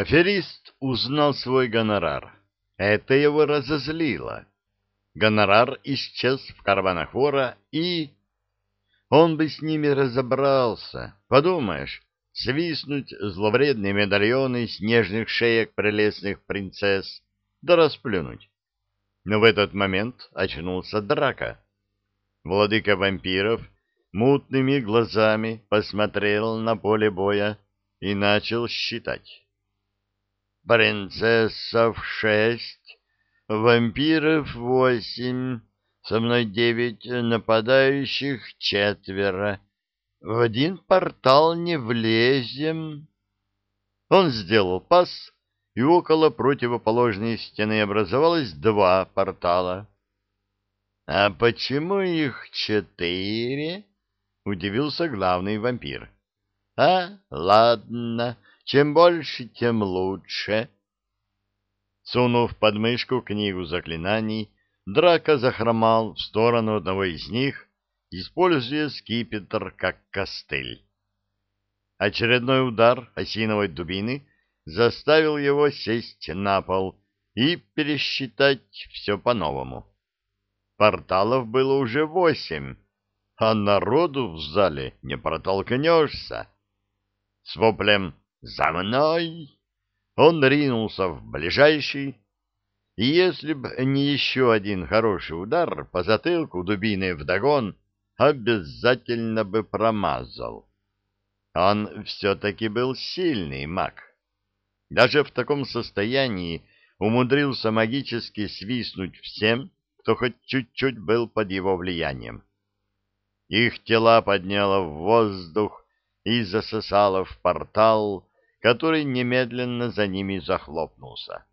Аферист узнал свой гонорар. Это его разозлило. Гонорар исчез в карманах вора, и... Он бы с ними разобрался. Подумаешь, свистнуть зловредные медальоны снежных шеек прелестных принцесс, да расплюнуть. Но в этот момент очнулся драка. Владыка вампиров мутными глазами посмотрел на поле боя и начал считать. Принцессов шесть, вампиров восемь, со мной девять нападающих четверо. В один портал не влезем. Он сделал пас, и около противоположной стены образовалось два портала. — А почему их четыре? — удивился главный вампир. — А, ладно, чем больше, тем лучше. Сунув под мышку книгу заклинаний, Драка захромал в сторону одного из них, используя скипетр как костыль. Очередной удар осиновой дубины заставил его сесть на пол и пересчитать все по-новому. Порталов было уже восемь, а народу в зале не протолкнешься. С воплем «За мной!» он ринулся в ближайший, и если б не еще один хороший удар по затылку дубиной вдогон, обязательно бы промазал. Он все-таки был сильный маг. Даже в таком состоянии умудрился магически свистнуть всем, кто хоть чуть-чуть был под его влиянием. Их тела подняло в воздух и засосало в портал, который немедленно за ними захлопнулся.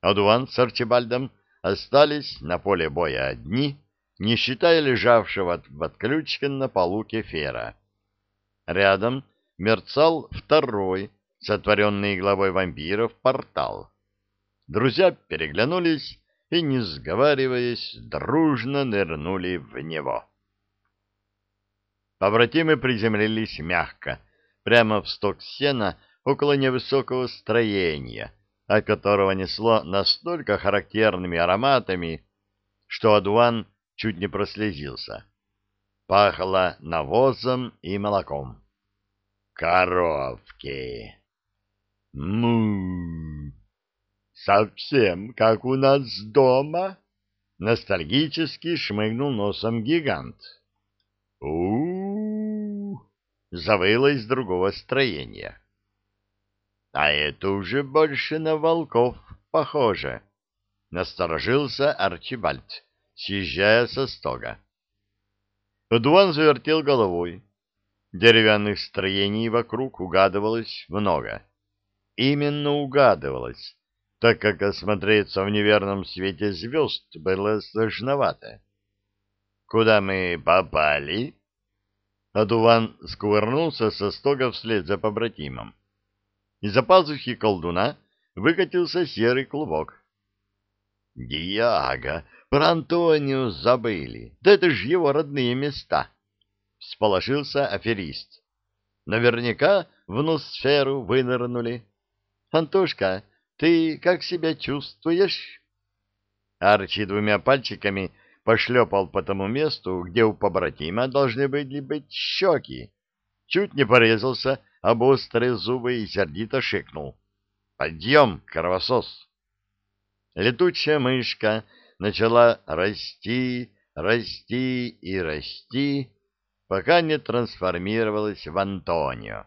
Адуан с Арчибальдом остались на поле боя одни, не считая лежавшего в отключке на полу кефера. Рядом мерцал второй, сотворенный главой вампиров, портал. Друзья переглянулись и, не сговариваясь, дружно нырнули в него. Побратимы приземлились мягко, прямо в сток сена около невысокого строения, от которого несло настолько характерными ароматами, что Адуан чуть не прослезился. Пахло навозом и молоком. Коровки! Му! Совсем как у нас дома? Ностальгически шмыгнул носом гигант. у у завыло из другого строения. А это уже больше на волков похоже. Насторожился Арчибальд съезжая со стога. Дуан завертел головой. Деревянных строений вокруг угадывалось много. Именно угадывалось, так как осмотреться в неверном свете звезд было сложновато. «Куда мы попали?» Адуван скувырнулся со стога вслед за побратимом. Из-за пазухи колдуна выкатился серый клубок. «Диага, про Антониус забыли. Да это же его родные места. Сполошился аферист. Наверняка в носферу вынырнули. Антошка, ты как себя чувствуешь? Арчи двумя пальчиками пошлепал по тому месту, где у побратима должны были быть щеки. Чуть не порезался об острые зубы и сердито шикнул. «Подъем, кровосос!» Летучая мышка начала расти, расти и расти, пока не трансформировалась в Антонио.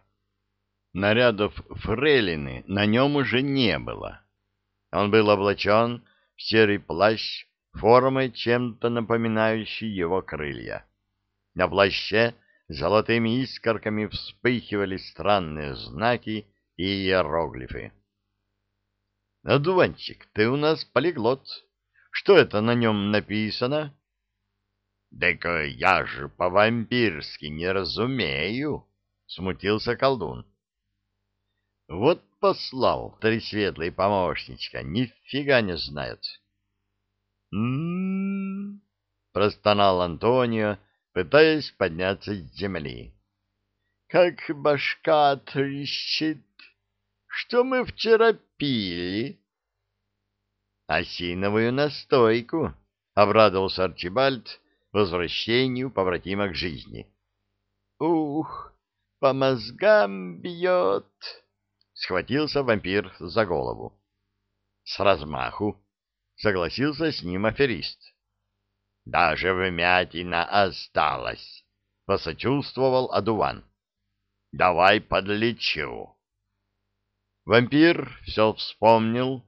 Нарядов фрейлины на нем уже не было. Он был облачен в серый плащ, формой чем-то напоминающий его крылья. На плаще золотыми искорками вспыхивали странные знаки и иероглифы. — Одуванчик, ты у нас полиглот, что это на нем написано? — Да-ка я же по-вампирски не разумею, — смутился колдун. — Вот послал тресветлый помощничка, нифига не знает. «М-м-м», простонал Антонио, пытаясь подняться с земли. — Как башка трещит! что мы вчера пили? Осиновую настойку, — обрадовался Арчибальд возвращению побратима к жизни. Ух, по мозгам бьет! — схватился вампир за голову. С размаху согласился с ним аферист. Даже вмятина осталась, — посочувствовал одуван. Давай подлечу. Вампир все вспомнил,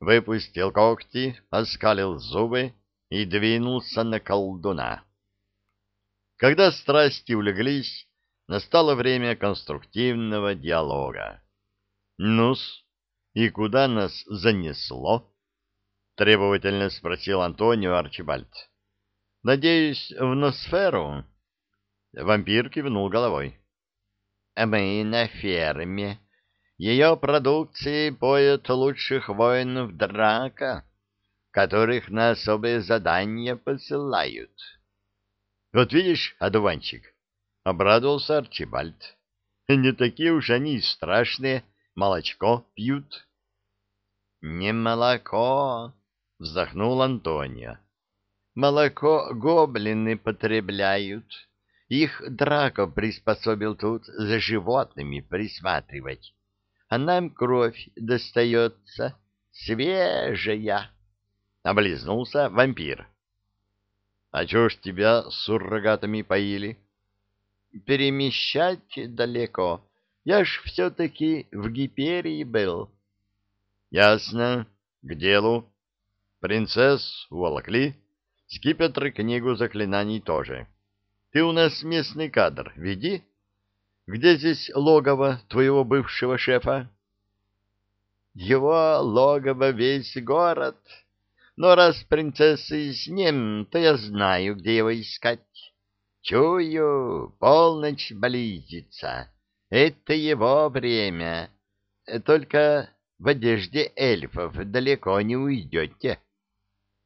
выпустил когти, оскалил зубы и двинулся на колдуна. Когда страсти улеглись, настало время конструктивного диалога. «Ну-с, и куда нас занесло?» — требовательно спросил Антонио Арчибальд. «Надеюсь, в Носферу?» Вампир кивнул головой. «Мы на ферме. Ее продукции поют лучших воинов драка, которых на особые задания посылают». «Вот видишь, одуванчик?» — обрадовался Арчибальд. «Не такие уж они страшные, молочко пьют». «Не молоко», — вздохнул Антонио. «Молоко гоблины потребляют. Их Драко приспособил тут за животными присматривать. А нам кровь достается свежая». Облизнулся вампир. А чего ж тебя с суррогатами поили? Перемещать далеко. Я ж все-таки в Гиперии был. Ясно. К делу. Принцесс уволокли. Скипетр книгу заклинаний тоже. Ты у нас местный кадр, веди. Где здесь логово твоего бывшего шефа? Его логово весь город, но раз принцесса с ним, то я знаю, где его искать. Чую, полночь близится. Это его время. Только в одежде эльфов далеко не уйдете.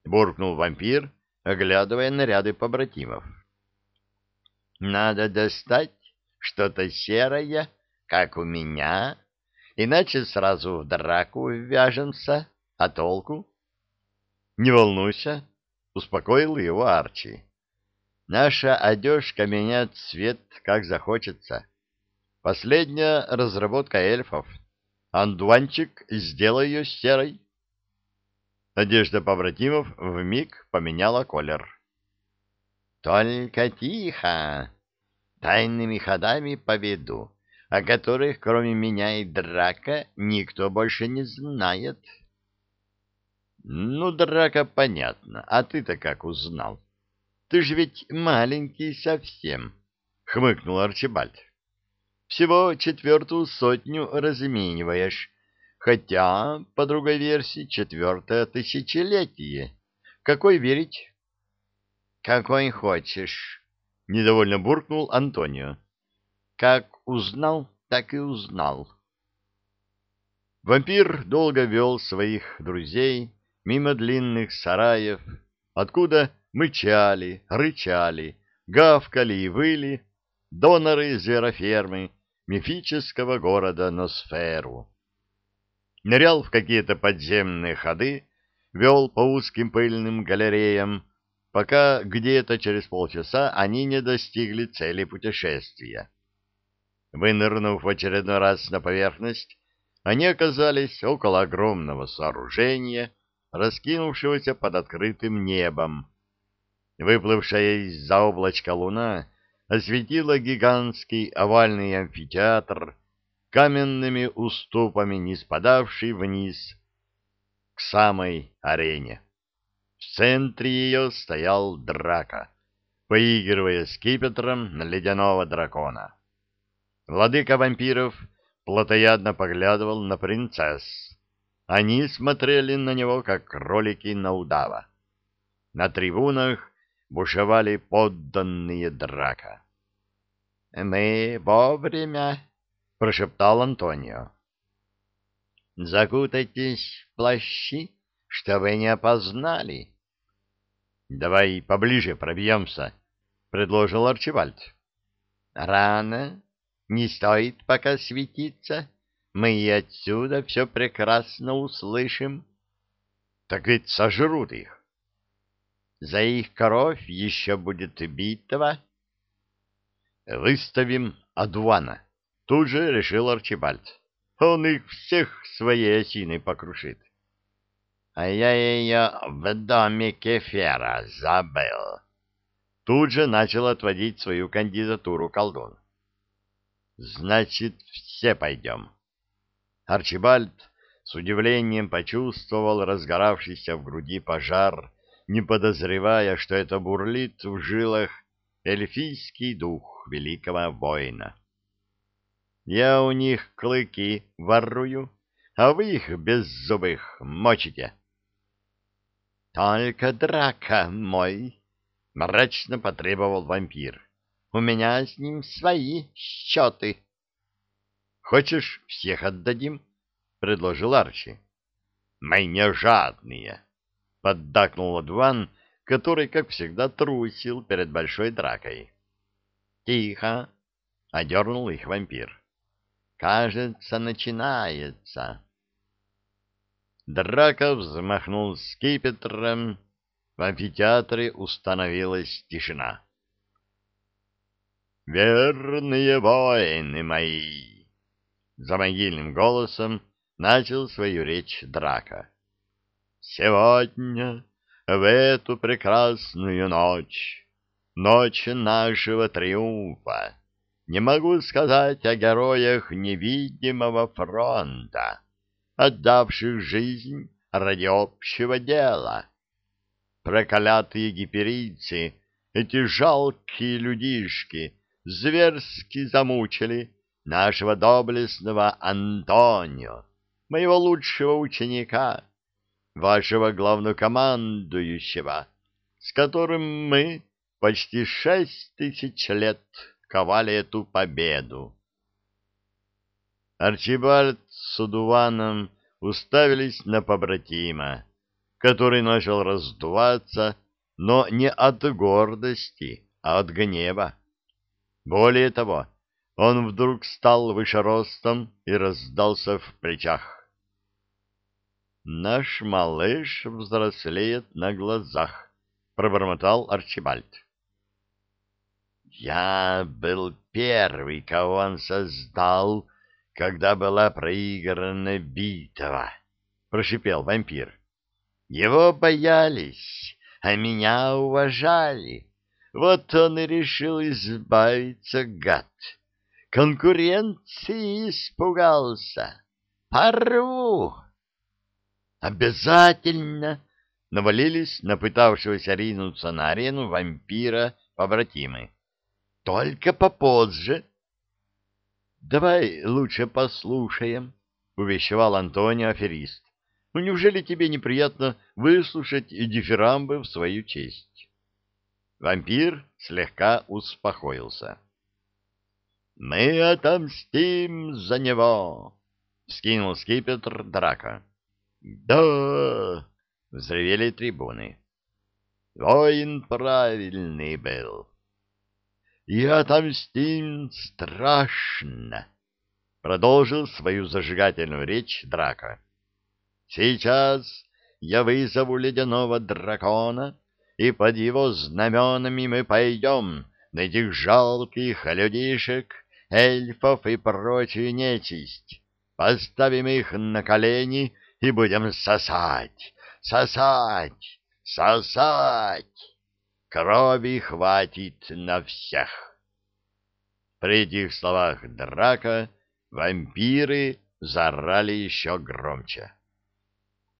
Буркнул вампир, оглядывая наряды побратимов. Надо достать что-то серое, как у меня, иначе сразу в драку вяжемся, а толку? Не волнуйся, успокоил его Арчи. Наша одежка меняет цвет, как захочется. Последняя разработка эльфов. Андуанчик, сделай ее серой. Одежда побратимов вмиг поменяла колер. Только тихо. Тайными ходами поведу, о которых, кроме меня и драка, никто больше не знает. Ну, драка, понятно. А ты-то как узнал? Ты же ведь маленький совсем, — хмыкнул Арчибальд. Всего четвертую сотню размениваешь, хотя, по другой версии, четвертое тысячелетие. Какой верить? Какой хочешь, — недовольно буркнул Антонио. Как узнал, так и узнал. Вампир долго вел своих друзей мимо длинных сараев, откуда мычали, рычали, гавкали и выли доноры зверофермы мифического города Носферу. Нырял в какие-то подземные ходы, вел по узким пыльным галереям, пока где-то через полчаса они не достигли цели путешествия. Вынырнув в очередной раз на поверхность, они оказались около огромного сооружения, раскинувшегося под открытым небом. Выплывшая из-за облачка луна осветила гигантский овальный амфитеатр каменными уступами, не спадавший вниз к самой арене. В центре ее стоял драка, поигрывая скипетром на ледяного дракона. Владыка вампиров плотоядно поглядывал на принцесс. Они смотрели на него, как кролики на удава. На трибунах бушевали подданные драка. — Мы вовремя, — прошептал Антонио. — Закутайтесь в плащи, чтобы не опознали. — Давай поближе пробьемся, — предложил Арчибальд. — Рано. Не стоит пока светиться. мы и отсюда все прекрасно услышим. Так ведь сожрут их. За их кровь еще будет битва. Выставим Адуана. Тут же решил Арчибальд. Он их всех своей осиной покрушит. А я ее в доме Кефера забыл. Тут же начал отводить свою кандидатуру колдун. Значит, все пойдем. Арчибальд с удивлением почувствовал разгоравшийся в груди пожар, не подозревая, что это бурлит в жилах эльфийский дух великого воина. Я у них клыки ворую, а вы их беззубых мочите. — Только драка мой, — мрачно потребовал вампир. — У меня с ним свои счеты. — Хочешь, всех отдадим? — предложил Арчи. — Мы не жадные, — поддакнул Адван, который, как всегда, трусил перед большой дракой. — Тихо! — одернул их вампир. Кажется, начинается. Драка взмахнул скипетром. В амфитеатре установилась тишина. «Верные воины мои!» За могильным голосом начал свою речь Драка. «Сегодня, в эту прекрасную ночь, ночь нашего триумфа, не могу сказать о героях невидимого фронта, отдавших жизнь ради общего дела. Проклятые гиперийцы, эти жалкие людишки, зверски замучили нашего доблестного Антонио, моего лучшего ученика, вашего главнокомандующего, с которым мы почти шесть тысяч лет ковали эту победу. Арчибальд с Удуваном уставились на побратима, который начал раздуваться, но не от гордости, а от гнева. Более того, он вдруг стал выше ростом и раздался в плечах. «Наш малыш взрослеет на глазах», — пробормотал Арчибальд. Я был первый, кого он создал, когда была проиграна битва, — прошипел вампир. Его боялись, а меня уважали. Вот он и решил избавиться, гад. Конкуренции испугался. Порву! Обязательно! Навалились на пытавшегося ринуться на арену вампира побратимы. Только попозже. — Давай лучше послушаем, — увещевал Антонио аферист. — Ну неужели тебе неприятно выслушать дифирамбы в свою честь? Вампир слегка успокоился. — Мы отомстим за него! — вскинул скипетр драка. — Да! — взревели трибуны. — Воин правильный был и отомстим страшно, — продолжил свою зажигательную речь Драка. — Сейчас я вызову ледяного дракона, и под его знаменами мы пойдем на этих жалких людишек, эльфов и прочую нечисть, поставим их на колени и будем сосать, сосать, сосать. Крови хватит на всех. При этих словах драка вампиры заорали еще громче.